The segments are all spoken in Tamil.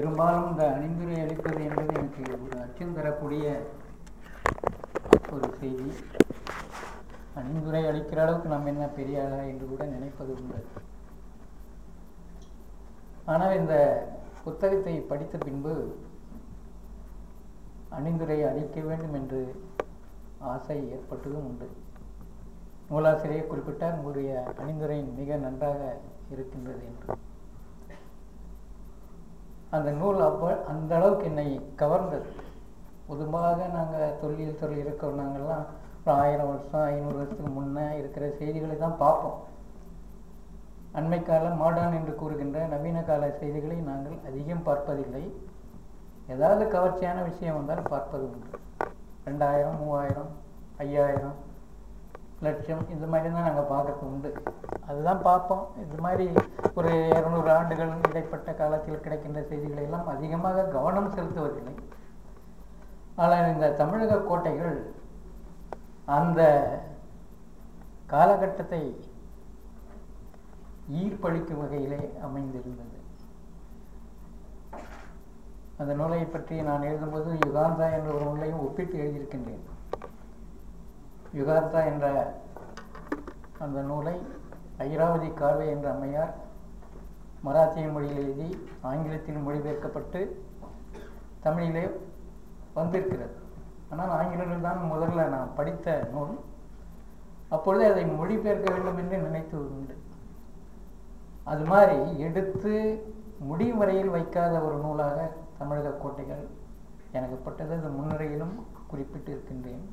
பெரும்பாலும் இந்த அணிந்துரை அளிப்பது என்பது எனக்கு ஒரு அச்சம் தரக்கூடிய ஒரு செய்தி. அணிந்துரை அளிக்கிற அளவுக்கு நம்ம என்ன பெரிய ஆளா என்று கூட நினைப்பது உண்டு. ஆனால் இந்த புத்தகத்தை படித்த பின்பு அணிந்துரை அளிக்க வேண்டும் என்று ஆசை ஏற்பட்டதும் உண்டு. நூலாசிரியர் குறிப்பிட்டார் உங்களுடைய அணிந்துரை மிக நன்றாக இருக்கின்றது என்று. அந்த நூல் அப்போ அந்த அளவுக்கு என்னை கவர்ந்தது. பொதுவாக நாங்கள் தொல்லியல் துறை இருக்கிறோம். நாங்கள்லாம் ஒரு ஆயிரம் வருஷம் ஐநூறு வருஷத்துக்கு முன்னே இருக்கிற செய்திகளை தான் பார்ப்போம். அண்மை கால மாடர்ன் என்று கூறுகின்ற நவீன கால செய்திகளை நாங்கள் அதிகம் பார்ப்பதில்லை. ஏதாவது கவர்ச்சியான விஷயம் வந்தால் பார்ப்பது உண்டு. ரெண்டாயிரம் மூவாயிரம் ஐயாயிரம் லட்சம் இந்த மாதிரி தான் நாங்கள் பார்க்கறது உண்டு. அதுதான் பார்ப்போம். இது மாதிரி ஒரு இரநூறு ஆண்டுகள் இடைப்பட்ட காலத்தில் கிடைக்கின்ற செய்திகளை எல்லாம் அதிகமாக கவனம் செலுத்துவதில்லை. ஆனால் இந்த தமிழக கோட்டைகள் அந்த காலகட்டத்தை ஈர்ப்பளிக்கும் வகையிலே அமைந்திருந்தது. அந்த நூலை பற்றி நான் எழுதும்போது யுகாந்தா என்ற ஒரு நூலையும் ஒப்பிட்டு எழுதியிருக்கின்றேன். யுகார்த்தா என்ற அந்த நூலை ஐராவதி கார்வே என்ற அம்மையார் மராத்திய மொழியில் எழுதி ஆங்கிலத்தில் மொழிபெயர்க்கப்பட்டு தமிழிலே வந்திருக்கிறது ஆனால் ஆங்கிலத்தில் தான் முதல்ல நான் படித்த நூல். அப்பொழுது அதை மொழிபெயர்க்க வேண்டும் என்று நினைத்து உண்டு. அது மாதிரி எடுத்து முடியும் வரையில் வைக்காத ஒரு நூலாக தமிழக கோட்டைகள் எனக்கு பட்டது. அது முன்னுரையிலும் குறிப்பிட்டு இருக்கின்றேன்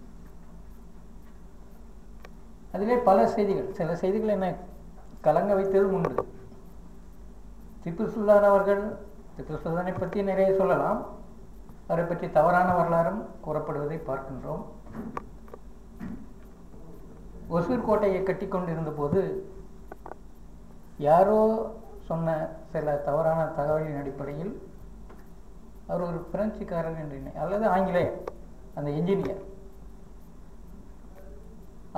அதிலே பல செய்திகள். சில செய்திகள் என்னை கலங்க வைத்ததும் உண்டு. திப்பு சுல்தான் அவர்கள் திப்பு சுல்தானை பற்றி நிறைய சொல்லலாம். அவரை பற்றி தவறான வரலாறும் கூறப்படுவதை பார்க்கின்றோம். ஒசூர் கோட்டையை கட்டி கொண்டிருந்த போது யாரோ சொன்ன சில தவறான தகவலின் அடிப்படையில் அவர் ஒரு பிரெஞ்சுக்காரர் என்று அல்லது ஆங்கிலேயர் அந்த என்ஜினியர்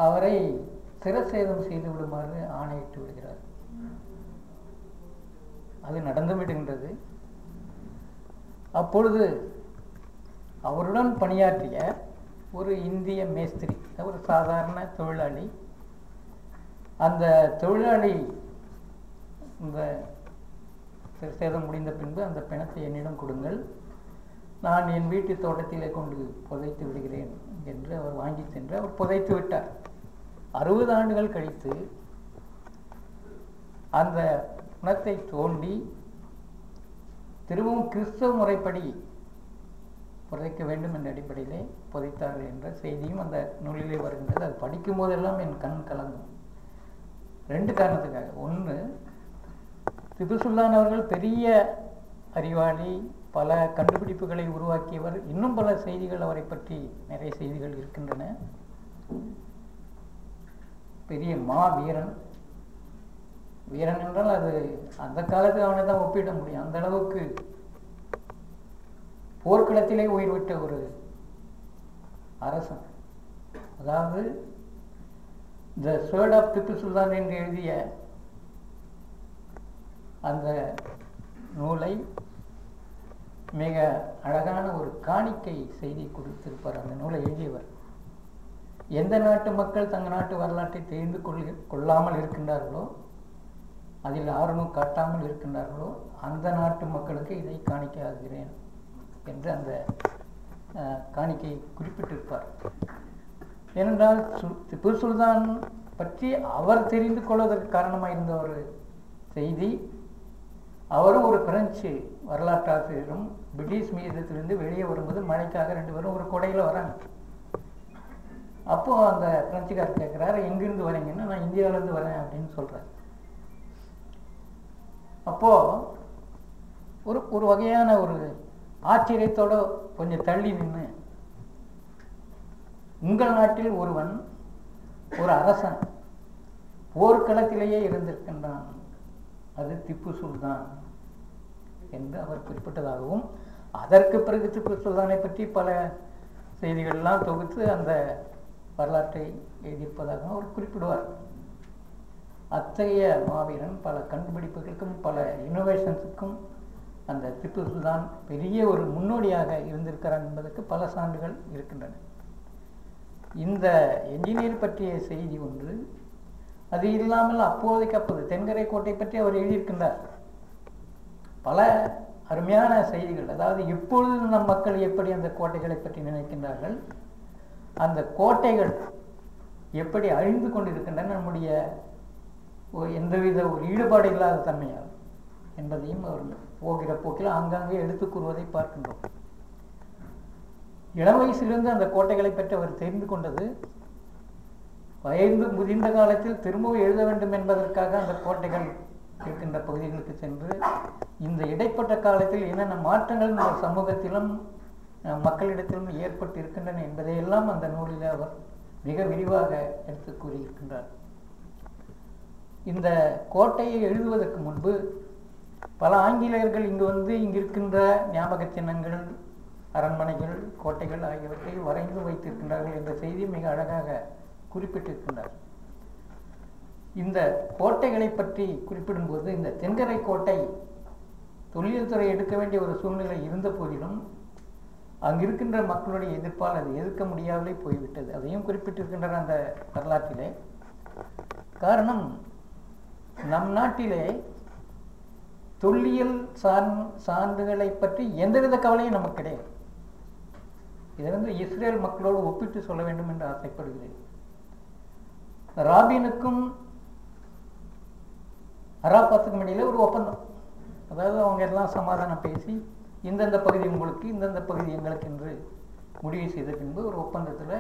அவரை சிரசேதம் செய்து விடுமாறு ஆணையிட்டு விடுகிறார். அது நடந்து விடுகின்றது. அப்பொழுது அவருடன் பணியாற்றிய ஒரு இந்திய மேஸ்திரி ஒரு சாதாரண தொழிலாளி. அந்த தொழிலாளி இந்த சேதம் முடிந்த பின்பு அந்த பிணத்தை என்னிடம் கொடுங்கள். நான் என் வீட்டு தோட்டத்திலே கொண்டு புதைத்து விடுகிறேன் என்று அவர் வாங்கி சென்று அவர் புதைத்து விட்டார். அறுபது ஆண்டுகள் கழித்து அந்த குணத்தை தோண்டி திரும்பவும் கிறிஸ்தவ முறைப்படி புதைக்க வேண்டும் என்ற அடிப்படையிலே புதைத்தார்கள் என்ற செய்தியும் அந்த நூலிலே வருகின்றது. அது படிக்கும் போதெல்லாம் என் கண் கலங்கும். ரெண்டு காரணத்துக்காக. ஒன்று திபுசுல்தான் அவர்கள் பெரிய அறிவாளி பல கண்டுபிடிப்புகளை உருவாக்கியவர் இன்னும் பல செய்திகள் அவரை பற்றி நிறைய செய்திகள் இருக்கின்றன. பெரிய மா வீரன் வீரன் என்றால் அது அந்த காலத்தில் அவனை தான் ஒப்பிட முடியும். அந்த அளவுக்கு போர்க்களத்திலே உயிர் விட்ட ஒரு அரசன். அதாவது the sword of Tipu Sultan என்று எழுதிய அந்த நூலை மிக அழகான ஒரு காணிக்கை செய்தி கொடுத்திருப்பார். அந்த நூலை எழுதியவர் எந்த நாட்டு மக்கள் தங்கள் நாட்டு வரலாற்றை தெரிந்து கொள் கொள்ளாமல் இருக்கின்றார்களோ அதில் ஆர்வம் காட்டாமல் இருக்கின்றார்களோ அந்த நாட்டு மக்களுக்கு இதை காணிக்காகிறேன் என்று அந்த காணிக்கை குறிப்பிட்டிருப்பார். ஏனென்றால் திப்பு சுல்தான் பற்றி அவர் தெரிந்து கொள்வதற்கு காரணமாக இருந்த ஒரு செய்தி அவரும் ஒரு பிரெஞ்சு வரலாற்றாசிரியரும் பிரிட்டிஷ் மீதத்திலிருந்து வெளியே வரும்போது மழைக்காக ரெண்டு பேரும் ஒரு கொடையில் வராங்க. அப்போது அந்த பிரெஞ்சுக்காரர் கேட்குறாரு எங்கிருந்து வரீங்கன்னா நான் இந்தியாவிலேருந்து வரேன் அப்படின்னு சொல்கிறேன் அப்போ ஒரு ஒரு வகையான ஒரு ஆச்சரியத்தோட கொஞ்சம் தள்ளி நின்று உங்கள் நாட்டில் ஒருவன் ஒரு அரசன் போர்க்களத்திலேயே இருந்திருக்கின்றான். அது திப்பு சுல்தான் என்று அவர் குறிப்பிட்டதாகவும் அதற்கு பிறகு திப்பு சுல்தானை பற்றி பல செய்திகள்லாம் தொகுத்து அந்த வரலாற்றை எழுதியிருப்பதாகவும் அவர் குறிப்பிடுவார். அத்தகைய மாவீரன் பல கண்டுபிடிப்புகளுக்கும் பல இனோவேஷன்ஸுக்கும் அந்த திப்பு சுல்தான் பெரிய ஒரு முன்னோடியாக இருந்திருக்கிறார் என்பதற்கு பல சான்றுகள் இருக்கின்றன. இந்த என்ஜினியர் பற்றிய செய்தி ஒன்று அது இல்லாமல் அப்போதைக்கு அப்போது தென்கரை கோட்டை பற்றி அவர் எழுதியிருக்கின்றார். பல அருமையான செய்திகள் அதாவது இப்பொழுது நம் மக்கள் எப்படி அந்த கோட்டைகளை பற்றி நினைக்கின்றார்கள்? அந்த கோட்டைகள் எப்படி அழிந்து கொண்டிருக்கின்றன நம்முடைய எந்தவித ஒரு ஈடுபாடு இல்லாத தன்மையால் என்பதையும் அவர் போகிற போக்கில் ஆங்காங்கே எடுத்துக் கூறுவதை பார்க்கின்றோம். இளம் வயசிலிருந்து அந்த கோட்டைகளை பற்றி அவர் தெரிந்து கொண்டது வயது முதிர்ந்த காலத்தில் திரும்பவும் எழுத வேண்டும் என்பதற்காக அந்த கோட்டைகள் இருக்கின்ற பகுதிகளுக்கு சென்று இந்த இடைப்பட்ட காலத்தில் என்னென்ன மாற்றங்கள் நம்ம சமூகத்திலும் மக்களிடத்திலும் ஏற்பட்டு இருக்கின்றன என்பதையெல்லாம் அந்த நூலில் அவர் மிக விரிவாக எடுத்து கூறியிருக்கின்றார். இந்த கோட்டையை எழுதுவதற்கு முன்பு பல ஆங்கிலேயர்கள் இங்கு வந்து இங்கு இருக்கின்ற ஞாபக சின்னங்கள் அரண்மனைகள் கோட்டைகள் ஆகியவற்றை வரைந்து வைத்திருக்கின்றார்கள் என்ற செய்தி மிக அழகாக குறிப்பிட்டிருக்கின்றார். இந்த கோட்டைகளை பற்றி குறிப்பிடும்போது இந்த தென்கரை கோட்டை தொழில்துறை எடுக்க வேண்டிய ஒரு சூழ்நிலை இருந்த போதிலும் அங்கு இருக்கின்ற மக்களுடைய எதிர்ப்பால் அது எதிர்க்க முடியாமலே போய்விட்டது. அதையும் குறிப்பிட்டிருக்கின்றன அந்த வரலாற்றிலே. காரணம் நம் நாட்டிலே தொல்லியல் சார் சான்றுகளை பற்றி எந்தவித கவலையும் நமக்கு கிடையாது. இதை வந்து இஸ்ரேல் மக்களோடு ஒப்பிட்டு சொல்ல வேண்டும் என்று ஆசைப்படுகிறேன். ராபினுக்கும் அராபாத்துக்கும் இடையில ஒரு ஒப்பந்தம். அதாவது அவங்க எல்லாம் சமாதானம் பேசி இந்தந்த பகுதி உங்களுக்கு இந்தந்த பகுதி எங்களுக்கு என்று முடிவு செய்த பின்பு ஒரு ஒப்பந்தத்தில்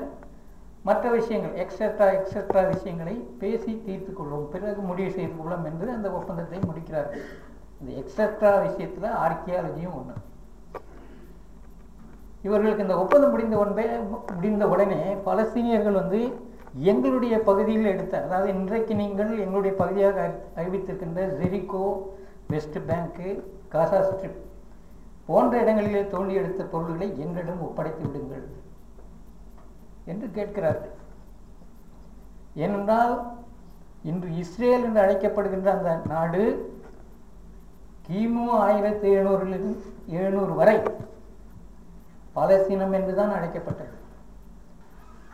மற்ற விஷயங்கள் எக்ஸெட்ரா எக்ஸெட்ரா விஷயங்களை பேசி தீர்த்து கொள்வோம். பிறகு முடிவு செய்து கொள்வோம் என்று அந்த ஒப்பந்தத்தை முடிக்கிறார்கள். இந்த எக்ஸெட்ரா விஷயத்தில் ஆர்கியாலஜியும் ஒன்று இவர்களுக்கு இந்த ஒப்பந்தம் முடிந்த உடனே முடிந்த உடனே பலஸ்தீனியர்கள் வந்து எங்களுடைய பகுதியில் எடுத்த அதாவது இன்றைக்கு நீங்கள் எங்களுடைய பகுதியாக அறிவித்திருக்கின்ற Jericho West Bank Gaza Strip போன்ற இடங்களிலே தோண்டி எடுத்த பொருள்களை எங்களிடம் ஒப்படைத்து விடுங்கள் என்று கேட்கிறார்கள். ஏனென்றால் இன்று இஸ்ரேல் என்று அழைக்கப்படுகின்ற அந்த நாடு கிமு ஆயிரத்தி எழுநூறிலிருந்து எழுநூறு வரை பாலஸ்தீனம் என்றுதான் அழைக்கப்பட்டது.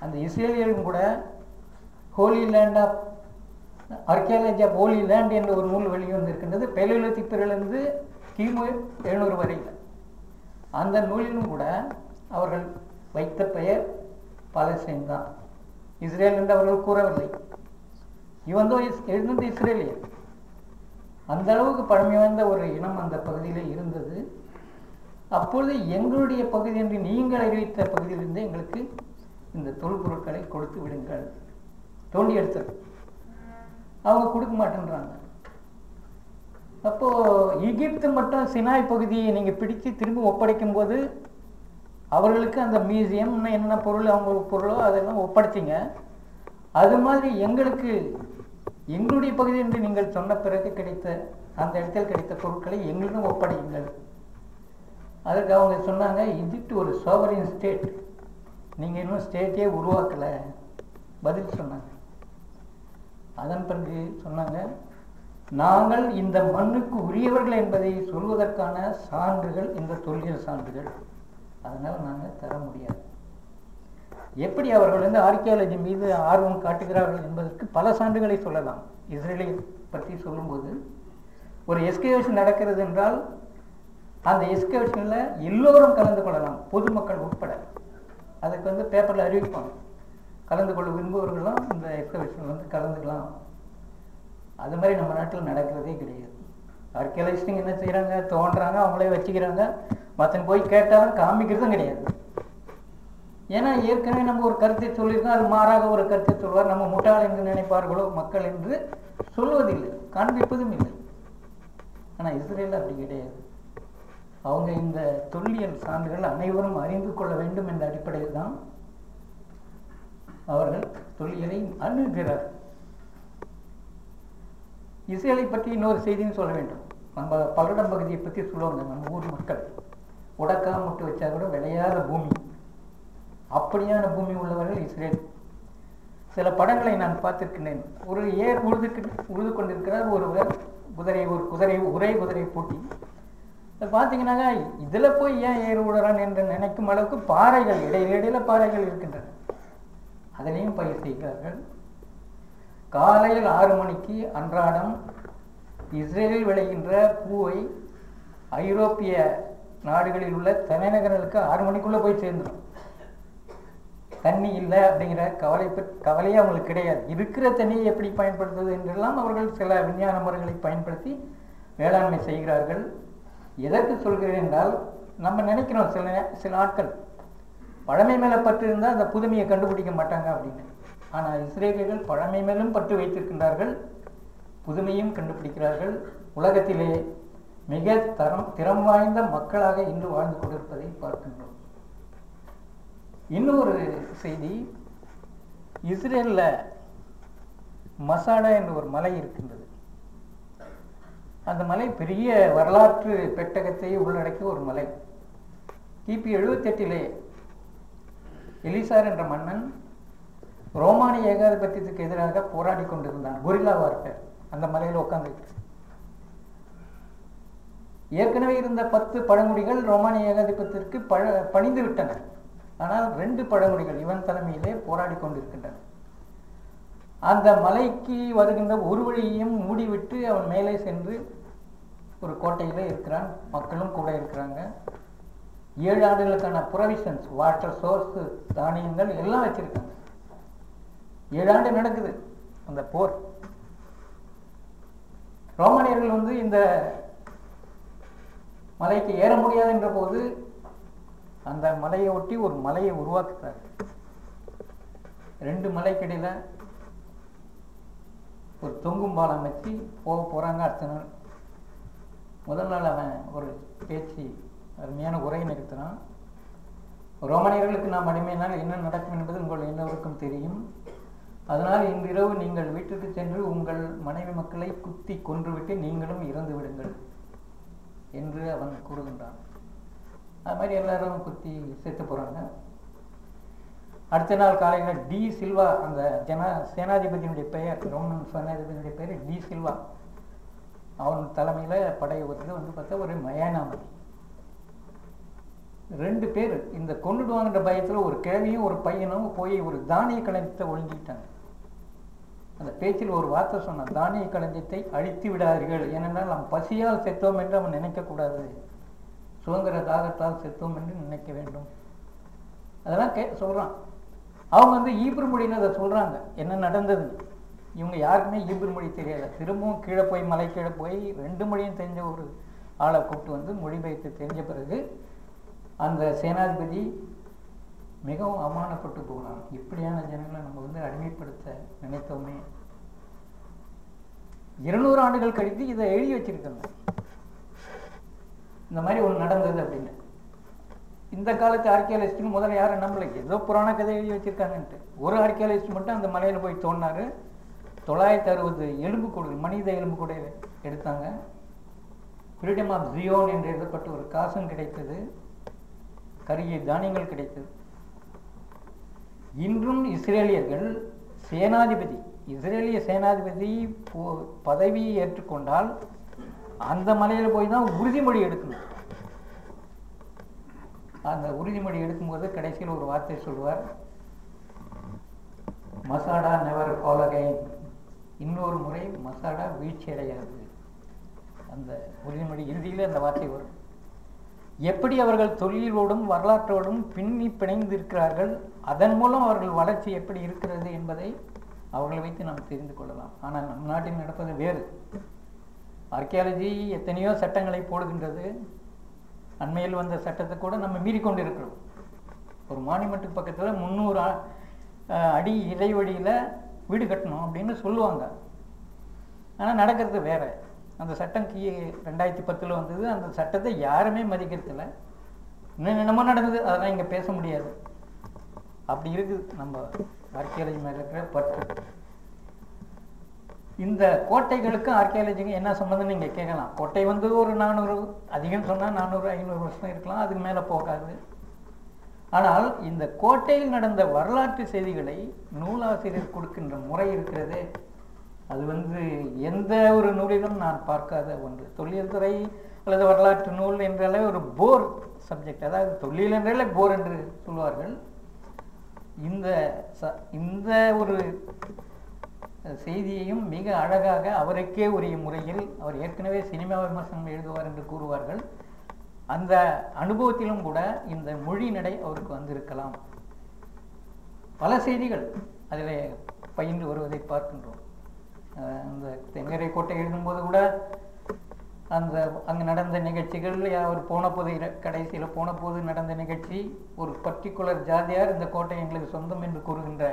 அந்த இஸ்ரேலியரும் கூட holy land of archaeology of holy land என்ற ஒரு நூல் வெளிவந்திருக்கின்றது. பெலியோலித்திக் பிறலிருந்து கிமு எழுநூறு வரையில் அந்த நூலிலும் கூட அவர்கள் வைத்த பெயர் பாலஸ்தீன் தான். இஸ்ரேல் என்று அவர்கள் கூறவில்லை. இவன் இஸ்- எழுந்தது இஸ்ரேலியர் அந்த அளவுக்கு பழமை வாய்ந்த ஒரு இனம் அந்த பகுதியில் இருந்தது. அப்பொழுது எங்களுடைய பகுதி என்று நீங்கள் அறிவித்த பகுதியிலிருந்து எங்களுக்கு இந்த தொல்பொருட்களை கொடுத்து விடுங்கள். தோண்டி எடுத்தது அவங்க கொடுக்க மாட்டேன்றாங்க. அப்போ எகிப்து மட்டும் சினாய் பகுதியை நீங்க பிடிச்சு திரும்ப ஒப்படைக்கும் போது அவர்களுக்கு அந்த மியூசியம் இன்னும் என்ன பொருள் அவங்க பொருளோ அதெல்லாம் ஒப்படைச்சிங்க. அது மாதிரி எங்களுக்கு எங்களுடைய பகுதி என்று நீங்கள் சொன்ன பிறகு கிடைத்த அந்த இடத்தில் கிடைத்த பொருட்களை எங்களிடம் ஒப்படையுங்கள். அதுக்கு அவங்க சொன்னாங்க எகிப்து ஒரு சோவரின் ஸ்டேட் நீங்கள் இன்னும் ஸ்டேட்டே உருவாக்கலை. பதில் சொன்னாங்க. அதன் பிறகு சொன்னாங்க நாங்கள் இந்த மண்ணுக்கு உரியவர்கள் என்பதை சொல்வதற்கான சான்றுகள் இந்த தொல்லியல் சான்றுகள். அதனால் நாங்கள் தர முடியாது. எப்படி அவர்கள் வந்து ஆர்கியாலஜி மீது ஆர்வம் காட்டுகிறார்கள் என்பதற்கு பல சான்றுகளை சொல்லலாம். இஸ்ரேலை பற்றி சொல்லும்போது ஒரு எஸ்கேவேஷன் நடக்கிறது என்றால் அந்த எஸ்கவேஷனில் எல்லோரும் கலந்து கொள்ளலாம் பொதுமக்கள் உட்பட. அதுக்கு வந்து பேப்பரில் அறிவிப்பாங்க. கலந்து கொள்ள விரும்புபவர்களும் இந்த எக்ஸிபிஷனில் வந்து கலந்துக்கலாம். அது மாதிரி நம்ம நாட்டில் நடக்கிறதே கிடையாது. ஆர்கியாலஜிஸ்ட்டுங்க என்ன செய்கிறாங்க தோன்றாங்க அவங்களே வச்சுக்கிறாங்க. மற்றன் போய் கேட்டாலும் காமிக்கிறதும் கிடையாது. ஏன்னா ஏற்கனவே நம்ம ஒரு கருத்தை சொல்லியிருக்கோம் அது மாறாக ஒரு கருத்தை சொல்வார். நம்ம முட்டாள் என்று நினைப்பார்களோ மக்கள் என்று சொல்வதில்லை. காண்பிப்பதும் இல்லை. ஆனால் இஸ்ரேல் அப்படி கிடையாது. அவங்க இந்த தொல்லியல் சான்றுகள் அனைவரும் அறிந்து கொள்ள வேண்டும் என்ற அடிப்படையில் தான் அவர்கள் தொல்லியலை அணுகிறார் இஸ்ரேலை பற்றி இன்னொரு செய்தின்னு சொல்ல வேண்டும். நம்ம பல்லடம் பகுதியை பற்றி சொல்லுவாங்க நம்ம ஊர் மக்கள். உடக்கா முட்டு வச்சா கூட விளையாத பூமி. அப்படியான பூமி உள்ளவர்கள் இஸ்ரேல். சில படங்களை நான் பார்த்திருக்கின்றேன். ஒரு ஏர் உழுது உழுது கொண்டிருக்கிறார் ஒருவர் குதிரை ஒரு குதிரை ஒரே குதிரை பூட்டி. இதை பார்த்தீங்கன்னாக்கா இதில் போய் ஏன் ஏறு விடுறான் என்று நினைக்கும் அளவுக்கு பாறைகள் இடையில இடையில பாறைகள் இருக்கின்றன. அதனையும் பயிர் செய்கிறார்கள். காலையில் ஆறு மணிக்கு அன்றாடம் இஸ்ரேலில் விளைகின்ற பூவை ஐரோப்பிய நாடுகளில் உள்ள தலைநகரங்களுக்கு ஆறு மணிக்குள்ளே போய் சேர்ந்துடும் தண்ணி இல்லை அப்படிங்கிற கவலை கவலையே அவங்களுக்கு கிடையாது. இருக்கிற தண்ணியை எப்படி பயன்படுத்துவது என்றெல்லாம் அவர்கள் சில விஞ்ஞான முறைகளை பயன்படுத்தி வேளாண்மை செய்கிறார்கள். எதற்கு சொல்கிறேன் என்றால் நம்ம நினைக்கிறோம் சில சில ஆட்கள் பழமை மேலே பற்று இருந்தால் அந்த புதுமையை கண்டுபிடிக்க மாட்டாங்க அப்படின்னு. ஆனால் இஸ்ரேலியர்கள் பழமை மேலும் பட்டு வைத்திருக்கின்றார்கள் புதுமையும் கண்டுபிடிக்கிறார்கள். உலகத்திலே மிக தரம் திறம் வாய்ந்த மக்களாக இன்று வாழ்ந்து கொண்டிருப்பதை பார்க்கின்றோம். இன்னொரு செய்தி இஸ்ரேலில் மசாடா என்ற ஒரு மலை இருக்கின்றது. அந்த மலை பெரிய வரலாற்று பெட்டகத்தை உள்ளடக்கிய ஒரு மலை. கிபி எழுபத்தெட்டிலே எலிசார் என்ற மன்னன் ரோமானிய ஏகாதிபத்தியத்துக்கு எதிராக போராடி கொண்டிருந்தான். Guerrilla warfare. அந்த மலையில் உட்காந்துட்டு ஏற்கனவே இருந்த பத்து பழங்குடிகள் ரோமானிய ஏகாதிபத்தியத்திற்கு பழ பணிந்து விட்டன ஆனால் ரெண்டு பழங்குடிகள் இவன் தலைமையிலே போராடி கொண்டிருக்கின்றன அந்த மலைக்கு வருகின்ற ஒரு வழியையும் மூடிவிட்டு அவன் மேலே சென்று ஒரு கோட்டையில் இருக்கிறான். மக்களும் கூட இருக்கிறாங்க. ஏழு ஆண்டுகளுக்கான ப்ரொவிஷன்ஸ் வாட்டர் சோர்ஸு தானியங்கள் எல்லாம் வச்சிருக்காங்க. ஏழு ஆண்டு நடக்குது அந்த போர். ரோமானியர்கள் வந்து இந்த மலைக்கு ஏற முடியாது என்ற போது அந்த மலையை ஒட்டி ஒரு மலையை உருவாக்குறாரு. ரெண்டு மலைக்கிடையில ஒரு தொங்கும் பாலம் வச்சு போக போறாங்க அடுத்த நாள் முதல் நாள் அவன் ஒரு பேச்சு அருமையான உரை நிறுத்தினான் ரோமானியர்களுக்கு நாம் அடிமையினால் என்ன நடக்கும் என்பது உங்கள் எல்லோருக்கும் தெரியும். அதனால் இன்றிரவு நீங்கள் வீட்டுக்கு சென்று உங்கள் மனைவி மக்களை குத்தி கொன்றுவிட்டு நீங்களும் இறந்து விடுங்கள் என்று அவன் கூறுகின்றான். அது மாதிரி எல்லாரும் குத்தி செத்து போகிறாங்க அடுத்த நாள் காலையில் டி சில்வா அந்த ஜன சேனாதிபதியினுடைய பெயர் ரோமன் சேனாதிபதியினுடைய பெயர் டி சில்வா. அவன் தலைமையில் படை வருது வந்து பார்த்தா ஒரு மயானாமதி ரெண்டு பேர் இந்த கொண்டுடுவாங்கன்ற பயத்தில் ஒரு கிழவியும் ஒரு பையனும் போய் ஒரு தானிய களஞ்சியத்தை ஒழுங்கிட்டாங்க. அந்த பேச்சில் ஒரு வார்த்தை சொன்னான் தானிய களஞ்சியத்தை அழித்து விடாதீர்கள். ஏனென்றால் நாம் பசியால் செத்தோம் என்று அவன் நினைக்கக்கூடாது. சுதந்திர தாகத்தால் செத்தோம் என்று நினைக்க வேண்டும். அதெல்லாம் கே சொல்கிறான் அவங்க வந்து ஈப்ரு மொழின்னு அதை சொல்கிறாங்க என்ன நடந்தது இவங்க யாருக்குமே ஈப்ரு மொழி தெரியாது. திரும்பவும் கீழே போய் மலை கீழே போய் ரெண்டு மொழியும் தெரிஞ்ச ஒரு ஆளை கூப்பிட்டு வந்து மொழிபெயர்த்து தெரிஞ்ச பிறகு அந்த சேனாதிபதி மிகவும் அவமானப்பட்டு போனான். இப்படியான ஜனங்களை நம்ம வந்து அடிமைப்படுத்த நினைத்தோமே. இருநூறு ஆண்டுகள் கழித்து இதை எழுதி வச்சிருக்கணும் இந்த மாதிரி ஒன்று நடந்தது அப்படின்னு. இந்த காலத்து ஆர்கியாலஜிஸ்ட்னு முதல்ல யாரும் நம்மளை ஏதோ புராண கதை எழுதி வச்சிருக்காங்கன்ட்டு. ஒரு ஆர்கியாலஜிஸ்ட் மட்டும் அந்த மலையில் போய் தோணாரு தொள்ளாயிரத்தி அறுபது எலும்பு கூடு மனித எலும்பு கூட எடுத்தாங்க. ஃப்ரீடம் ஆஃப் ஜியோன் என்று எழுதப்பட்ட ஒரு காசும் கிடைத்தது. கருகிய தானியங்கள் கிடைத்தது. இன்றும் இஸ்ரேலியர்கள் சேனாதிபதி இஸ்ரேலிய சேனாதிபதி போ- பதவியை ஏற்றுக்கொண்டால் அந்த மலையில் போய் தான் உறுதிமொழி எடுக்கணும். அந்த உறுதிமொழி எடுக்கும்போது கடைசியில் ஒரு வார்த்தை சொல்வார் மசாடா நெவர் கோலகை இன்னொரு முறை மசாடா வீழ்ச்சி அடையாது. அந்த உறுதிமொழி இறுதியில் அந்த வார்த்தை வரும். எப்படி அவர்கள் தொழிலோடும் வரலாற்றோடும் பின்னி பிணைந்திருக்கிறார்கள்? அதன் மூலம் அவர்கள் வளர்ச்சி எப்படி இருக்கிறது என்பதை அவர்களை வைத்து நாம் தெரிந்து கொள்ளலாம். ஆனால் நம் நாட்டில் நடப்பது வேறு. ஆர்கியாலஜி எத்தனையோ சட்டங்களை போடுகின்றது. அண்மையில் வந்த சட்டத்தை கூட நம்ம மீறி கொண்டு இருக்கிறோம் ஒரு மானிமெண்ட்டுக்கு பக்கத்தில் முந்நூறு அடி இடைவெளியில் வீடு கட்டணும் அப்படின்னு சொல்லுவாங்க. ஆனால் நடக்கிறது வேற. அந்த சட்டம் கீ ரெண்டாயிரத்தி பத்தில் வந்தது. அந்த சட்டத்தை யாருமே மதிக்கிறதில்ல. இன்னும் என்னமோ நடந்தது. அதெல்லாம் இங்கே பேச முடியாது. அப்படி இருக்குது. நம்ம ஆர்கியாலஜி மேலே இருக்கிற பற்று. இந்த கோட்டைகளுக்கும் ஆர்கியாலஜிக்கும் என்ன சம்மந்தம் நீங்கள் கேட்கலாம். கோட்டை வந்து ஒரு நானூறு அதிகம் சொன்னால் நானூறு ஐநூறு வருஷம் இருக்கலாம். அதுக்கு மேலே போகாது. ஆனால் இந்த கோட்டையில் நடந்த வரலாற்று செய்திகளை நூலாசிரியர் கொடுக்கின்ற முறை இருக்கிறதே. அது வந்து எந்த ஒரு நூலிலும் நான் பார்க்காத ஒன்று. தொழில் துறை அல்லது வரலாற்று நூல் என்றாலே ஒரு போர் சப்ஜெக்ட் அதாவது தொழில் என்றாலே போர் என்று சொல்வார்கள். இந்த ச- இந்த ஒரு செய்தியையும் மிக அழகாக அவருக்கே உரிய முறையில் அவர் ஏற்கனவே சினிமா விமர்சனம் எழுதுவார் என்று கூறுவார்கள். அந்த அனுபவத்திலும் கூட இந்த மொழி நடை அவருக்கு வந்திருக்கலாம். பல செய்திகள் அதில் பயின்று வருவதை பார்க்கின்றோம். அஹ் அந்த தெங்கரை கோட்டை எழுதும்போது கூட அந்த அங்கே நடந்த நிகழ்ச்சிகள் அவர் போன போது கடைசியில் போன போது நடந்த நிகழ்ச்சி ஒரு பர்டிகுலர் ஜாதியார் இந்த கோட்டை எங்களுக்கு சொந்தம் என்று கூறுகின்ற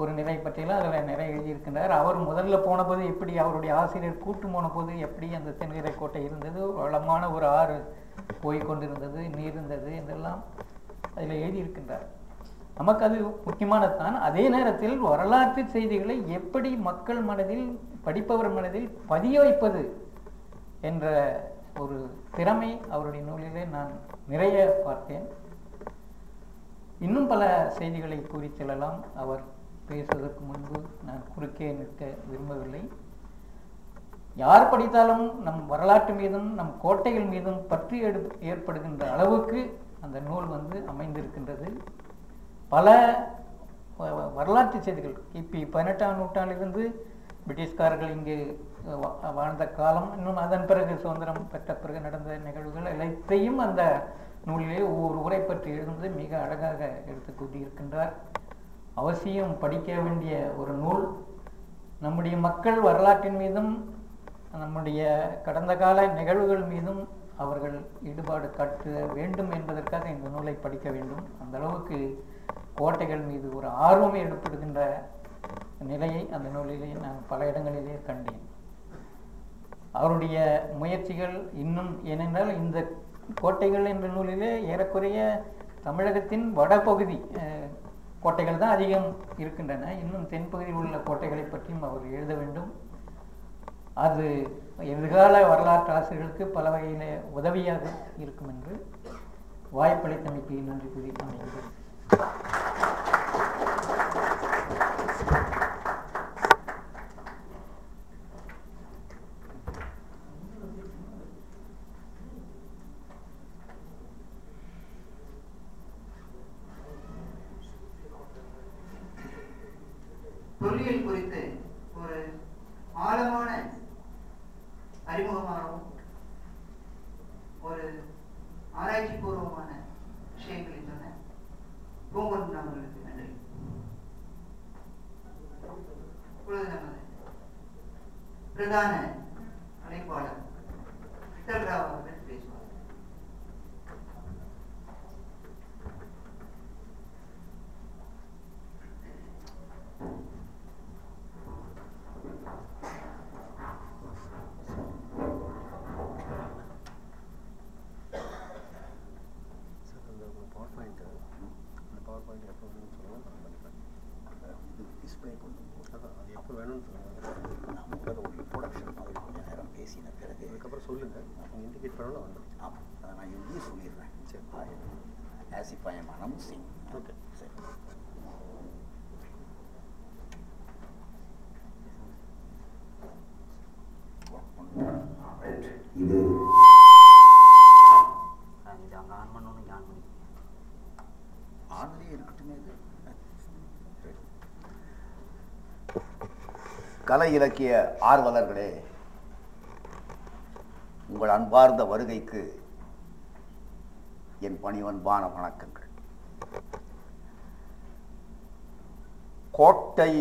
ஒரு நிலை பற்றியெல்லாம் அதில் நிறைய எழுதியிருக்கின்றார். அவர் முதல்ல போன போது எப்படி அவருடைய ஆசிரியர் கூட்டு போன போது எப்படி அந்த தென்கரை கோட்டை இருந்தது? வளமான ஒரு ஆறு போய்கொண்டிருந்தது நீர் இருந்தது என்றெல்லாம் அதில் எழுதியிருக்கின்றார். நமக்கு அது முக்கியமானதுதான் அதே நேரத்தில் வரலாற்று செய்திகளை எப்படி மக்கள் மனதில் படிப்பவர் மனதில் பதிய வைப்பது என்ற ஒரு திறமை அவருடைய நூலிலே நான் நிறைய பார்த்தேன். இன்னும் பல செய்திகளை கூறி செல்லலாம். அவர் பேசுவதற்கு முன்பு நான் குறுக்கே நிற்க விரும்பவில்லை. யார் படித்தாலும் நம் வரலாற்று மீதும் நம் கோட்டைகள் மீதும் பற்றி எடு ஏற்படுகின்ற அளவுக்கு அந்த நூல் வந்து அமைந்திருக்கின்றது. பல வரலாற்று செய்திகள் கிபி பதினெட்டாம் நூற்றாண்டிலிருந்து பிரிட்டிஷ்காரர்கள் இங்கு வாழ்ந்த காலம். இன்னும் அதன் பிறகு சுதந்திரம் பெற்ற பிறகு நடந்த நிகழ்வுகள் எல்லாத்தையும் அந்த நூலிலே ஒவ்வொரு உரை பற்றி எழுதுவது மிக அழகாக எடுத்து கூட்டியிருக்கின்றார் அவசியம் படிக்க வேண்டிய ஒரு நூல். நம்முடைய மக்கள் வரலாற்றின் மீதும் நம்முடைய கடந்த கால நிகழ்வுகள் மீதும் அவர்கள் ஈடுபாடு காட்ட வேண்டும் என்பதற்காக இந்த நூலை படிக்க வேண்டும். அந்த அளவுக்கு கோட்டைகள் மீது ஒரு ஆர்வம் ஏற்படுகின்ற நிலையை அந்த நூலிலே நான் பல இடங்களிலே கண்டேன். அவருடைய முயற்சிகள் இன்னும் ஏனென்றால் இந்த கோட்டைகள் என்ற நூலிலே ஏறக்குறைய தமிழகத்தின் வடபகுதி கோட்டைகள் தான் அதிகம் இருக்கின்றன. இன்னும் தென்பகுதியில் உள்ள கோட்டைகளை பற்றியும் அவர் எழுத வேண்டும். அது எதிர்கால வரலாற்று ஆசிரியர்களுக்கு பல வகையில் உதவியாக இருக்கும் என்று வாய்ப்பளித்தமைக்கு நன்றி கூறி அமைகிறேன் प्रधान है अनेक वाला चल रहा होगा கலை இலக்கிய ஆர்வலர்களே உங்கள் அன்பார்ந்த வருகைக்கு என் பணிவன்பான வணக்கங்கள். கோட்டை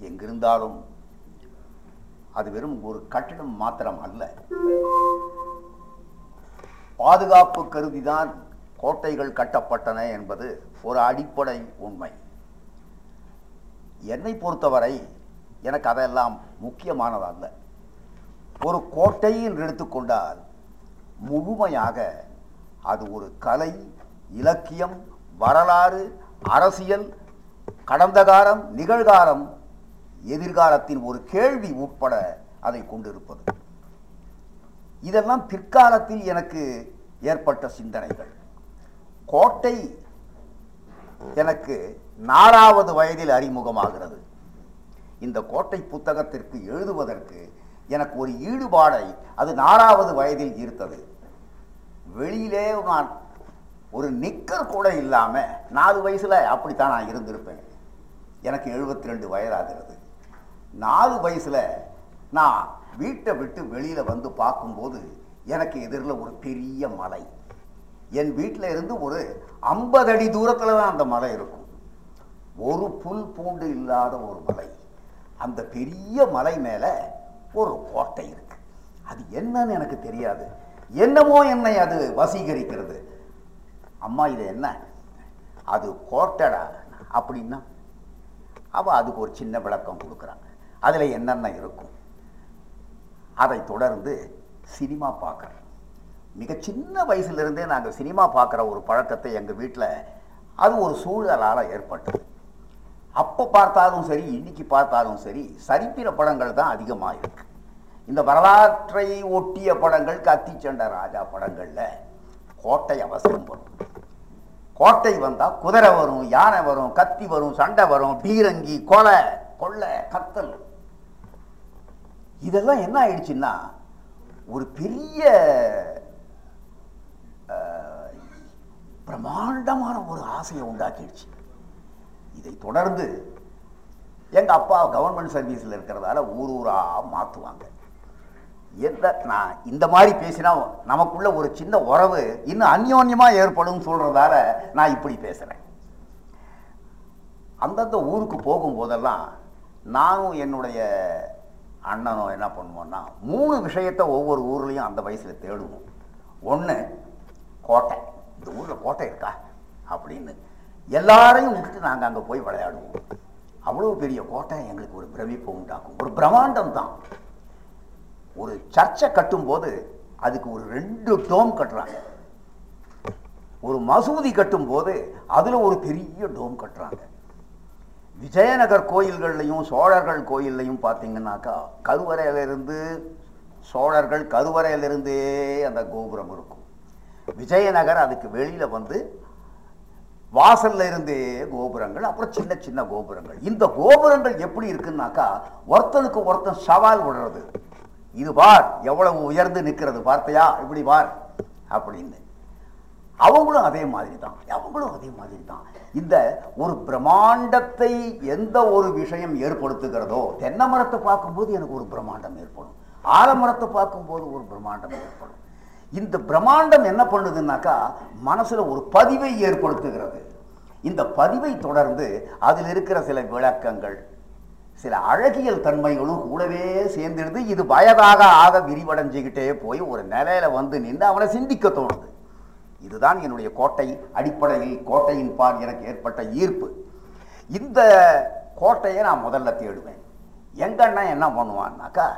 எங்கிருந்தாலும் அது வெறும் ஒரு கட்டிடம் மாத்திரம் அல்ல. பாதுகாப்பு கருதிதான் கோட்டைகள் கட்டப்பட்டன என்பது ஒரு அடிப்படை உண்மை. என்னை பொறுத்தவரை எனக்கு அதெல்லாம் முக்கியமானதல்ல. ஒரு கோட்டை என்று எடுத்துக்கொண்டால் முழுமையாக அது ஒரு கலை இலக்கியம் வரலாறு அரசியல் கடந்த காலம் நிகழ்காலம் எதிர்காலத்தின் ஒரு கேள்வி உட்பட அதை கொண்டிருப்பது. இதெல்லாம் பிற்காலத்தில் எனக்கு ஏற்பட்ட சிந்தனைகள். கோட்டை எனக்கு நாலாவது வயதில் அறிமுகமாகிறது. இந்த கோட்டை புத்தகத்திற்கு எழுதுவதற்கு எனக்கு ஒரு ஈடுபாடை அது நாலாவது வயதில் ஈர்த்தது வெளியிலே நான் ஒரு நிக்கர் கூட இல்லாமல் நாலு வயசில் அப்படித்தான் நான் இருந்திருப்பேன். எனக்கு எழுபத்தி ரெண்டு வயதாகிறது. நாலு வயசில் நான் வீட்டை விட்டு வெளியில் வந்து பார்க்கும்போது எனக்கு எதிரில் ஒரு பெரிய மலை. என் வீட்டில் இருந்து ஒரு ஐம்பது அடி தூரத்தில் தான் அந்த மலை இருக்கும். ஒரு புல் பூண்டு இல்லாத ஒரு மலை. அந்த பெரிய மலை மேலே ஒரு கோட்டை இருக்கு. அது என்னன்னு எனக்கு தெரியாது. என்னமோ என்னை அது வசீகரிக்கிறது. அம்மா இது என்ன? அது கோட்டடா அப்படின்னா அவள் அதுக்கு ஒரு சின்ன விளக்கம் கொடுக்குறாங்க அதில் என்னென்ன இருக்கும்? அதை தொடர்ந்து சினிமா பார்க்குறேன். மிக சின்ன வயசுலேருந்தே நாங்கள் சினிமா பார்க்குற ஒரு பழக்கத்தை எங்கள் வீட்டில் அது ஒரு சூழலால் ஏற்பட்டது. அப்போ பார்த்தாலும் சரி இன்னைக்கு பார்த்தாலும் சரி சரித்திர படங்கள் தான் அதிகமாக இருக்கு இந்த வரலாற்றை ஒட்டிய படங்கள் கத்திச்சண்ட ராஜா படங்களில் கோட்டை அவசியம் வரும் கோட்டை வந்தால் குதிரை வரும் யானை வரும் கத்தி வரும் சண்டை வரும் பீரங்கி கொலை கொள்ளை கத்தல். இதெல்லாம் என்ன ஆயிடுச்சுன்னா ஒரு பெரிய அஹ், பிரம்மாண்டமான ஒரு ஆசையை உண்டாக்கிடுச்சு. இதை தொடர்ந்து எங்கள் அப்பா கவர்மெண்ட் சர்வீஸில் இருக்கிறதால ஊர் ஊராக மாற்றுவாங்க எந்த நான் இந்த மாதிரி பேசினா நமக்குள்ள ஒரு சின்ன உறவு இன்னும் அந்யோன்யமாக ஏற்படும் சொல்கிறதால நான் இப்படி பேசுகிறேன் அந்தந்த ஊருக்கு போகும்போதெல்லாம் நானும் என்னுடைய அண்ணனும் என்ன பண்ணுவோம்னா மூணு விஷயத்தை ஒவ்வொரு ஊர்லேயும் அந்த வயசில் தேடுவோம். ஒன்று கோட்டை. இந்த ஊரில் கோட்டை இருக்கா? அப்படின்னு எல்லாரையும் விட்டுட்டு நாங்கள் அங்கே போய் விளையாடுவோம். அவ்வளோ பெரிய கோட்டை எங்களுக்கு ஒரு பிரமிப்பை உண்டாக்கும். ஒரு பிரம்மாண்டம் தான். ஒரு சர்ச்சை கட்டும்போது அதுக்கு ஒரு ரெண்டு டோம் கட்டுறாங்க. ஒரு மசூதி கட்டும்போது அதில் ஒரு பெரிய டோம் கட்டுறாங்க. விஜயநகர் கோயில்கள்லையும் சோழர்கள் கோயில்லையும் பார்த்தீங்கன்னாக்கா கருவறையிலிருந்து சோழர்கள் கருவறையிலிருந்தே அந்த கோபுரம் இருக்கும். விஜயநகர் அதுக்கு வெளியில் வந்து வாசல்ல இருந்தே கோபுரங்கள் அப்புறம் சின்ன சின்ன கோபுரங்கள். இந்த கோபுரங்கள் எப்படி இருக்குன்னாக்கா ஒருத்தனுக்கு ஒருத்தன் சவால் விடுறது. இது பார் எவ்வளவு உயர்ந்து நிற்கிறது பார்த்தையா? இப்படி பார் அப்படின்னு. அவங்களும் அதே மாதிரி தான் அவங்களும் அதே மாதிரி தான் இந்த ஒரு பிரம்மாண்டத்தை எந்த ஒரு விஷயம் ஏற்படுத்துகிறதோ தென்னை மரத்தை பார்க்கும்போது எனக்கு ஒரு பிரம்மாண்டம் ஏற்படும். ஆலமரத்தை பார்க்கும்போது ஒரு பிரம்மாண்டம் ஏற்படும். இந்த பிரம்மாண்டம் என்ன பண்ணுதுன்னாக்கா மனசில் ஒரு பதிவை ஏற்படுத்துகிறது. இந்த பதிவை தொடர்ந்து அதில் இருக்கிற சில விளக்கங்கள் சில அழகியல் தன்மைகளும் கூடவே சேர்ந்துடுது இது வயதாக ஆக விரிவடைஞ்சுக்கிட்டே போய் ஒரு நிலையில வந்து நின்று அவனை சிந்திக்க தோணுது. இதுதான் என்னுடைய கோட்டை அடிப்படையில் கோட்டையின் பால் எனக்கு ஏற்பட்ட ஈர்ப்பு. இந்த கோட்டையை நான் முதல்ல தேடுவேன். எங்கன்னா என்ன பண்ணுவான்னாக்கா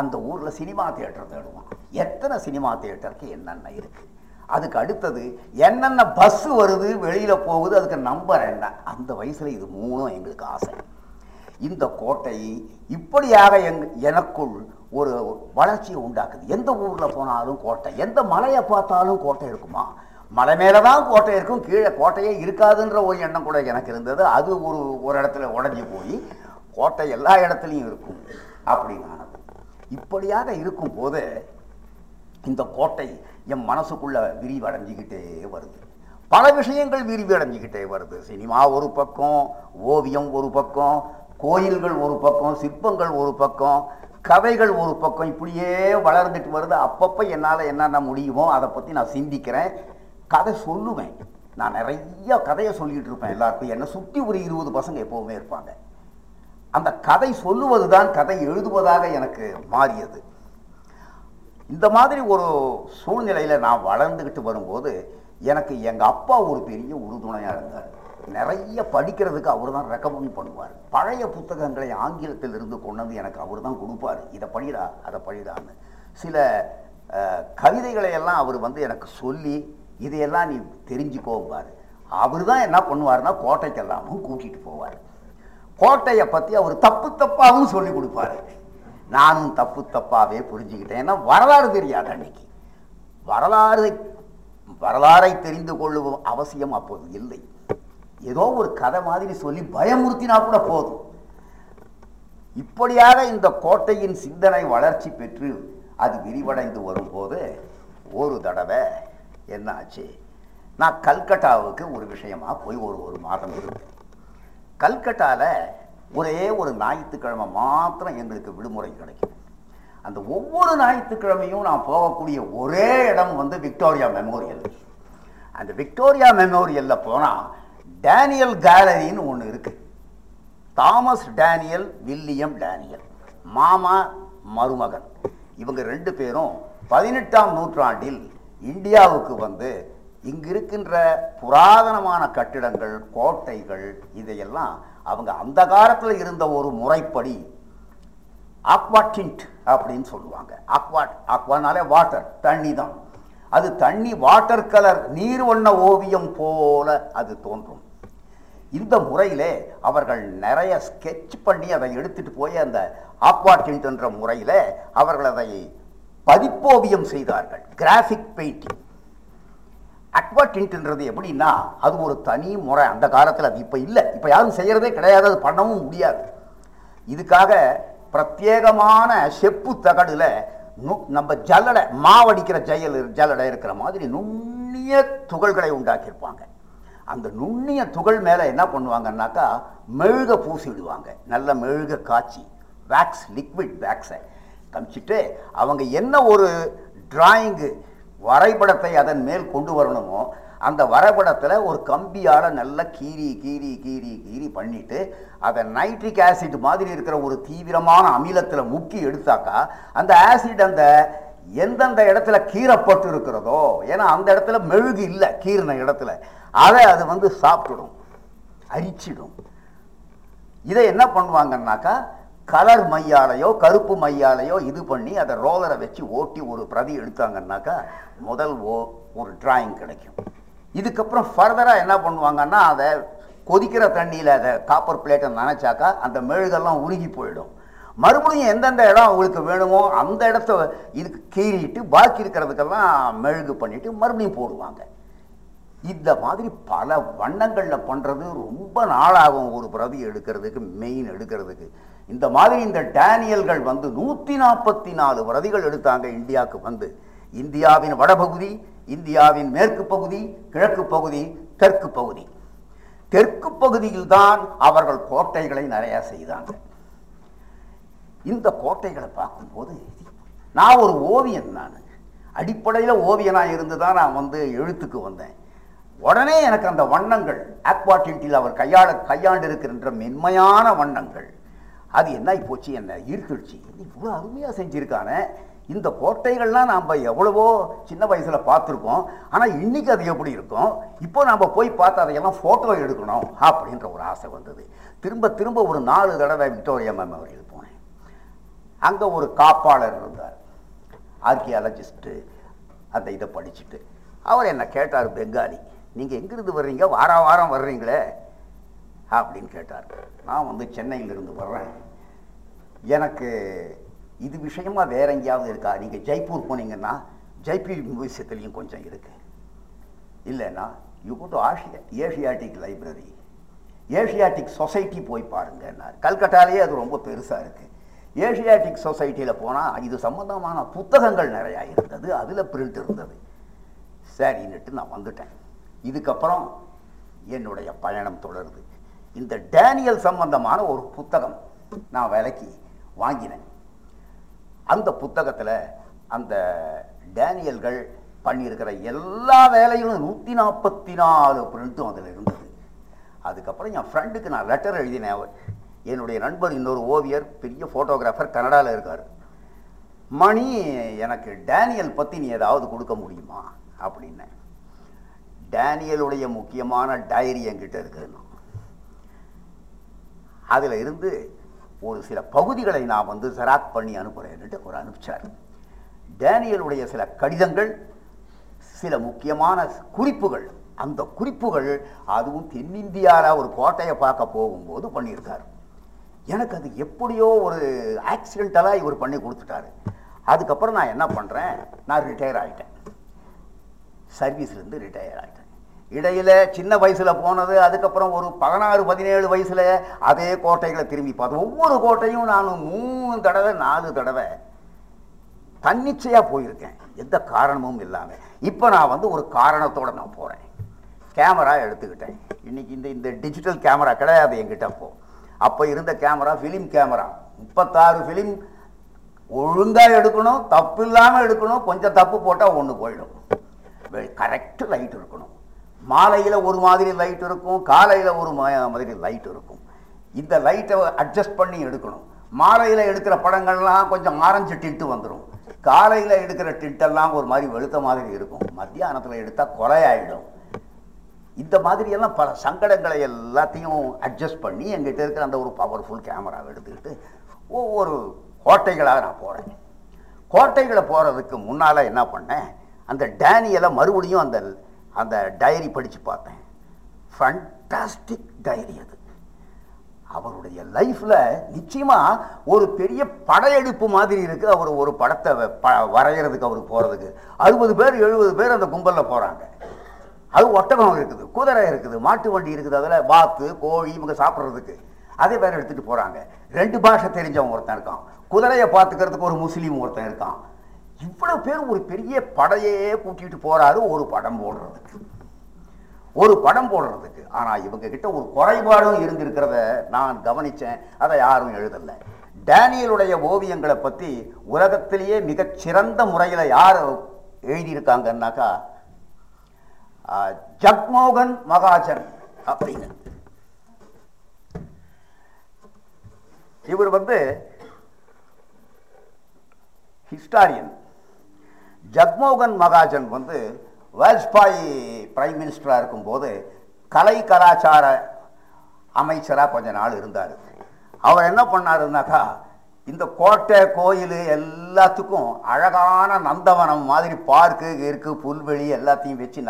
அந்த ஊரில் சினிமா தேட்டர் தேடுவான் எத்தனை சினிமா தேட்டருக்கு என்னென்ன இருக்குது அதுக்கு அடுத்தது என்னென்ன பஸ்ஸு வருது வெளியில் போகுது அதுக்கு நம்பர் என்ன? அந்த வயசில் இது மூணும் எங்களுக்கு ஆசை. இந்த கோட்டை இப்படியாக எங் எனக்குள் ஒரு வளர்ச்சியை உண்டாக்குது. எந்த ஊரில் போனாலும் கோட்டை எந்த மலையை பார்த்தாலும் கோட்டை இருக்குமா? மலை மேலே தான் கோட்டை இருக்கும் கீழே கோட்டையே இருக்காதுன்ற ஒரு எண்ணம் கூட எனக்கு இருந்தது. அது ஒரு ஒரு இடத்துல உடஞ்சி போய் கோட்டை எல்லா இடத்துலையும் இருக்கும் அப்படின்னு ஆனது. இப்படியாக இருக்கும்போது இந்த கோட்டை என் மனசுக்குள்ள விரிவடைஞ்சிக்கிட்டே வருது. பல விஷயங்கள் விரிவடைஞ்சிக்கிட்டே வருது. சினிமா ஒரு பக்கம் ஓவியம் ஒரு பக்கம் கோயில்கள் ஒரு பக்கம் சிற்பங்கள் ஒரு பக்கம் கதைகள் ஒரு பக்கம் இப்படியே வளர்ந்துட்டு வருது. அப்பப்போ என்னால் என்னென்ன முடியுமோ அதை பற்றி நான் சிந்திக்கிறேன். கதை சொல்லுவேன். நான் நிறைய கதையை சொல்லிகிட்டு இருப்பேன் எல்லாருக்கும். என்னை சுற்றி ஒரு இருபது பசங்க எப்போவுமே இருப்பாங்க. அந்த கதை சொல்லுவது தான் கதை எழுதுவதாக எனக்கு மாறியது. இந்த மாதிரி ஒரு சூழ்நிலையில் நான் வளர்ந்துக்கிட்டு வரும்போது எனக்கு எங்கள் அப்பா ஒரு பெரிய உறுதுணையாக இருந்தார். நிறைய படிக்கிறதுக்கு அவர் தான் ரெக்கமெண்ட் பண்ணுவார். பழைய புத்தகங்களை ஆங்கிலத்தில் இருந்து கொண்டு வந்து எனக்கு அவர் தான் கொடுப்பார். இதை படிடா அதை படிடான்னு. சில கவிதைகளை எல்லாம் அவர் வந்து எனக்கு சொல்லி இதையெல்லாம் நீ தெரிஞ்சுக்கோம்பார். அவர் தான் என்ன பண்ணுவார்னா கோட்டைக்கெல்லாமும் கூட்டிகிட்டு போவார். கோட்டையை பற்றி அவர் தப்பு தப்பாகவும் சொல்லி கொடுப்பாரு. நானும் தப்பு தப்பாகவே புரிஞ்சுக்கிட்டேன். ஏன்னா வரலாறு தெரியாது அன்னைக்கு. வரலாறு வரலாறை தெரிந்து கொள்ளும் அவசியம் அப்போது இல்லை. ஏதோ ஒரு கதை மாதிரி சொல்லி பயமுறுத்தினா கூட போதும். இப்படியாக இந்த கோட்டையின் சிந்தனை வளர்ச்சி பெற்று அது விரிவடைந்து வரும்போது ஒரு தடவை என்ன ஆச்சு நான் கல்கட்டாவுக்கு ஒரு விஷயமா போய் ஒரு ஒரு மாதம் இருந்தேன். கல்கட்டாவில் ஒரே ஒரு ஞாயிற்றுக்கிழமை மாத்திரம் எங்களுக்கு விடுமுறை கிடைக்கும் அந்த ஒவ்வொரு ஞாயிற்றுக்கிழமையும் நான் போகக்கூடிய ஒரே இடம் வந்து விக்டோரியா மெமோரியல். அந்த விக்டோரியா மெமோரியலில் போனால் டேனியல் கேலரின்னு ஒன்று இருக்குது தாமஸ் டேனியல் வில்லியம் டேனியல். மாமா மருமகன். இவங்க ரெண்டு பேரும் பதினெட்டாம் நூற்றாண்டில் இந்தியாவுக்கு வந்து இங்கு இருக்கின்ற புராதனமான கட்டிடங்கள் கோட்டைகள் இதையெல்லாம் அவங்க அந்த காலத்தில் இருந்த ஒரு முறைப்படி ஆக்வாட்டின்ட் அப்படின்னு சொல்லுவாங்க. ஆக்வாட் ஆக்வானாலே வாட்டர் தண்ணி தான் அது தண்ணி வாட்டர் கலர் நீர் வண்ண ஓவியம் போல அது தோன்றும். இந்த முறையிலே அவர்கள் நிறைய ஸ்கெட்ச் பண்ணி அதை எடுத்துகிட்டு போய் அந்த ஆக்வாட்டின்ட் என்ற முறையில் அவர்கள் அதை பதிப்போவியம் செய்தார்கள். கிராஃபிக் பெயிண்டிங் அக்வாட்டின்ட்ன்றது எப்படின்னா அது ஒரு தனி முறை. அந்த காலத்தில் அது இப்போ இல்லை. இப்போ யாரும் செய்கிறதே கிடையாது. அது பண்ணவும் முடியாது. இதுக்காக பிரத்யேகமான செப்பு தகடில் நு- நம்ம ஜல்லடை மாவடிக்கிற ஜெயல் ஜல்லடை இருக்கிற மாதிரி நுண்ணிய துகள்களை உண்டாக்கியிருப்பாங்க. அந்த நுண்ணிய துகள் மேலே என்ன பண்ணுவாங்கன்னாக்கா மெழுக பூசி விடுவாங்க நல்ல மெழுக காய்ச்சி வேக்ஸ் லிக்விட் வேக்ஸை கமிச்சிட்டு அவங்க என்ன ஒரு டிராயிங்கு வரைபடத்தை அதன் மேல் கொண்டு வரணுமோ அந்த வரைபடத்தில் ஒரு கம்பியால் நல்லா கீறி கீறி கீறி கீறி பண்ணிவிட்டு அதை நைட்ரிக் ஆசிட் மாதிரி இருக்கிற ஒரு தீவிரமான அமிலத்தில் முக்கி எடுத்தாக்கா அந்த ஆசிட் அந்த எந்தெந்த இடத்துல கீறப்பட்டு இருக்கிறதோ ஏன்னா அந்த இடத்துல மெழுகு இல்லை கீறின இடத்துல அதை அது வந்து சாப்பிட்டுடும் அரிச்சிடும். இதை என்ன பண்ணுவாங்கன்னாக்கா கலர் மையாலையோ கருப்பு மையாலையோ இது பண்ணி அதை ரோலரை வச்சு ஓட்டி ஒரு பிரதி எடுத்தாங்கன்னாக்கா முதல் ஓ ஒரு டிராயிங் கிடைக்கும். இதுக்கப்புறம் ஃபர்தராக என்ன பண்ணுவாங்கன்னா அதை கொதிக்கிற தண்ணியில் அதை காப்பர் பிளேட்டை நினச்சாக்கா அந்த மெழுகெல்லாம் உருகி போயிடும். மறுபடியும் எந்தெந்த இடம் அவங்களுக்கு வேணுமோ அந்த இடத்த இதுக்கு கீறிட்டு பாக்கி இருக்கிறதுக்கெல்லாம் மெழுகு பண்ணிவிட்டு மறுபடியும் போடுவாங்க. இந்த மாதிரி பல வண்ணங்களில் பண்ணுறது ரொம்ப நாளாகும் ஒரு பிரதி எடுக்கிறதுக்கு மெயின் எடுக்கிறதுக்கு. இந்த மாதிரி இந்த டேனியல்கள் வந்து நூற்றி நாற்பத்தி நாலு பிரதிகள் எடுத்தாங்க இந்தியாவுக்கு வந்து. இந்தியாவின் வடபகுதி இந்தியாவின் மேற்கு பகுதி கிழக்கு பகுதி தெற்கு பகுதி. தெற்கு பகுதியில் தான் அவர்கள் கோட்டைகளை நிறையா செய்தாங்க. இந்த கோட்டைகளை பார்க்கும்போது நான் ஒரு ஓவியன் நான். அடிப்படையில் ஓவியனாக இருந்து தான் நான் வந்து எழுத்துக்கு வந்தேன். உடனே எனக்கு அந்த வண்ணங்கள் ஆக்வாட்டின்ட்டில் அவர் கையாள கையாண்டு இருக்கின்ற மென்மையான வண்ணங்கள். அது என்ன போச்சு? என்ன ஈர்த்துடுச்சு. இவ்வளோ அருமையாக செஞ்சுருக்கானே. இந்த கோட்டைகள்லாம் நாம் எவ்வளவோ சின்ன வயசில் பார்த்துருக்கோம். ஆனால் இன்றைக்கி அது எப்படி இருக்கும்? இப்போ நாம் போய் பார்த்து அதையெல்லாம் ஃபோட்டோ எடுக்கணும் அப்படின்ற ஒரு ஆசை வந்தது. திரும்ப திரும்ப ஒரு நாலு தடவை விக்டோரியா மெமோரியல் போனேன். அங்கே ஒரு காப்பாளர் இருந்தார். ஆர்கியாலஜிஸ்ட்டு அந்த இதை படிச்சுட்டு. அவர் என்ன கேட்டார் பெங்காலி நீங்கள் எங்கேருந்து வர்றீங்க? வார வாரம் வர்றீங்களே? அப்படின்னு கேட்டார். நான் வந்து சென்னையிலிருந்து வர்றேன். எனக்கு இது விஷயமா வேற எங்கேயாவது இருக்கா? நீங்கள் ஜெய்ப்பூர் போனீங்கன்னா ஜெய்ப்பூர் மியூசியத்துலேயும் கொஞ்சம் இருக்குது இல்லைன்னா you go to Asia Asiatic Library Asiatic Society போய் பாருங்கன்னார். கல்கட்டாலேயே அது ரொம்ப பெருசாக இருக்குது ஏஷியாட்டிக் சொசைட்டியில் போனால் இது சம்மந்தமான புத்தகங்கள் நிறையா இருந்தது. அதில் பிரிண்ட் இருந்தது. சரின்னுட்டு நான் வந்துட்டேன். இதுக்கப்புறம் என்னுடைய பயணம் தொடருது. இந்த டேனியல் சம்பந்தமான ஒரு புத்தகம் நான் விலைக்கு வாங்கினேன். அந்த புத்தகத்தில் அந்த டேனியல்கள் பண்ணியிருக்கிற எல்லா வேலைகளும் நூற்றி நாற்பத்தி நாலு பிரிண்ட்டும் அதில் இருந்தது. அதுக்கப்புறம் என் ஃப்ரெண்டுக்கு நான் லெட்டர் எழுதினேன் என்னுடைய நண்பர் இன்னொரு ஓவியர் பெரிய ஃபோட்டோகிராஃபர் கனடாவில் இருக்கார். மணி எனக்கு டேனியல் பற்றி நீ ஏதாவது கொடுக்க முடியுமா? அப்படின்னேன். டேனியலுடைய முக்கியமான டைரி என்கிட்ட இருக்குதுன்னு அதில் இருந்து ஒரு சில பகுதிகளை நான் வந்து ஜெராக் பண்ணி அனுப்புகிறேன்னுட்டு ஒரு அனுப்பிச்சார். டேனியலுடைய சில கடிதங்கள் சில முக்கியமான குறிப்புகள் அந்த குறிப்புகள் அதுவும் தென்னிந்தியாவில் ஒரு கோட்டையை பார்க்க போகும்போது பண்ணியிருக்காரு. எனக்கு அது எப்படியோ ஒரு ஆக்சிடென்டலாக இவர் பண்ணி கொடுத்துட்டாரு. அதுக்கப்புறம் நான் என்ன பண்ணுறேன் நான் ரிட்டையர் ஆகிட்டேன் சர்வீஸ்லேருந்து ரிட்டையர் ஆகிட்டேன் இடையில் சின்ன வயசில் போனது அதுக்கப்புறம் ஒரு பதினாறு பதினேழு வயசுல அதே கோட்டைகளை திரும்பி பார்த்தேன். ஒவ்வொரு கோட்டையும் நான் மூணு தடவை நாலு தடவை தன்னிச்சையாக போயிருக்கேன். எந்த காரணமும் இல்லாமல் இப்போ நான் வந்து ஒரு காரணத்தோட நான் போகிறேன் கேமரா எடுத்துக்கிட்டேன். இன்னைக்கு இந்த இந்த டிஜிட்டல் கேமரா கிடையாது என்கிட்ட அப்போ. அப்போ இருந்த கேமரா ஃபிலிம் கேமரா. முப்பத்தாறு ஃபிலிம் ஒழுங்காக எடுக்கணும் தப்பு இல்லாமல் எடுக்கணும் கொஞ்சம் தப்பு போட்டால் ஒன்று போயிடும். கரெக்டு லைட் இருக்கணும். மாலையில் ஒரு மாதிரி லைட் இருக்கும் காலையில் ஒரு மா- மாதிரி லைட் இருக்கும். இந்த லைட்டை அட்ஜஸ்ட் பண்ணி எடுக்கணும். மாலையில் எடுக்கிற படங்கள்லாம் கொஞ்சம் ஆரஞ்சு டின்ட்டு வந்துடும் காலையில் எடுக்கிற டின்ட்டெல்லாம் ஒரு மாதிரி வெளுத்த மாதிரி இருக்கும். மத்தியானத்தில் எடுத்தால் கொலையாயிடும் இந்த மாதிரியெல்லாம் பல சங்கடங்களை எல்லாத்தையும் அட்ஜஸ்ட் பண்ணி எங்கிட்ட இருக்கிற அந்த ஒரு பவர்ஃபுல் கேமராவை எடுத்துக்கிட்டு ஒவ்வொரு கோட்டைகளாக நான் போகிறேன் கோட்டைகளை போகிறதுக்கு முன்னால் என்ன பண்ணேன்? அந்த டேனியலை மறுபடியும் அந்த அந்த டைரி படித்து பார்த்தேன். ஃபண்டாஸ்டிக் டைரி அது. அவருடைய லைஃப்பில் நிச்சயமாக ஒரு பெரிய படையெடுப்பு மாதிரி இருக்குது. அவர் ஒரு படத்தை வ- ப- வரைகிறதுக்கு அவருக்கு போகிறதுக்கு அறுபது பேர் எழுபது பேர் அந்த கும்பலில் போகிறாங்க அது ஒட்டகம் இருக்குது குதிரை இருக்குது மாட்டு வண்டி இருக்குது அதில் வாத்து கோழி இவங்க சாப்பிட்றதுக்கு. அதே பேர் எடுத்துகிட்டு போகிறாங்க ரெண்டு பாஷை தெரிஞ்சவன் ஒருத்தன் இருக்கான். குதிரையை பார்த்துக்கிறதுக்கு ஒரு முஸ்லீம் ஒருத்தன் இருக்கான். இவ்வளவு பேர் ஒரு பெரிய படையே கூட்டிட்டு போறாரு ஒரு படம் போடுறதுக்கு. ஒரு படம் போடுறதுக்கு. ஆனா இவங்க கிட்ட ஒரு குறைபாடும் இருந்திருக்கிறத நான் கவனிச்சேன். அதை யாரும் எழுதல. டேனியலுடைய ஓவியங்களை பத்தி உலகத்திலேயே மிகச்சிறந்த முறையில் யார் எழுதியிருக்காங்கன்னாக்கா ஜக்மோகன் மகாஜன் அப்படின்னு. இவர் வந்து ஹிஸ்டாரியன் ஜக்மோகன் மகாஜன் வந்து வாஜ்பாய் பிரைம் மினிஸ்டராக இருக்கும்போது கலை கலாச்சார அமைச்சராக கொஞ்ச நாள் இருந்தார். அவர் என்ன பண்ணாருன்னாக்கா இந்த கோட்டை கோயில் எல்லாத்துக்கும் அழகான நந்தவனம் மாதிரி பார்க்கு இருக்கு புல்வெளி எல்லாத்தையும் வச்சு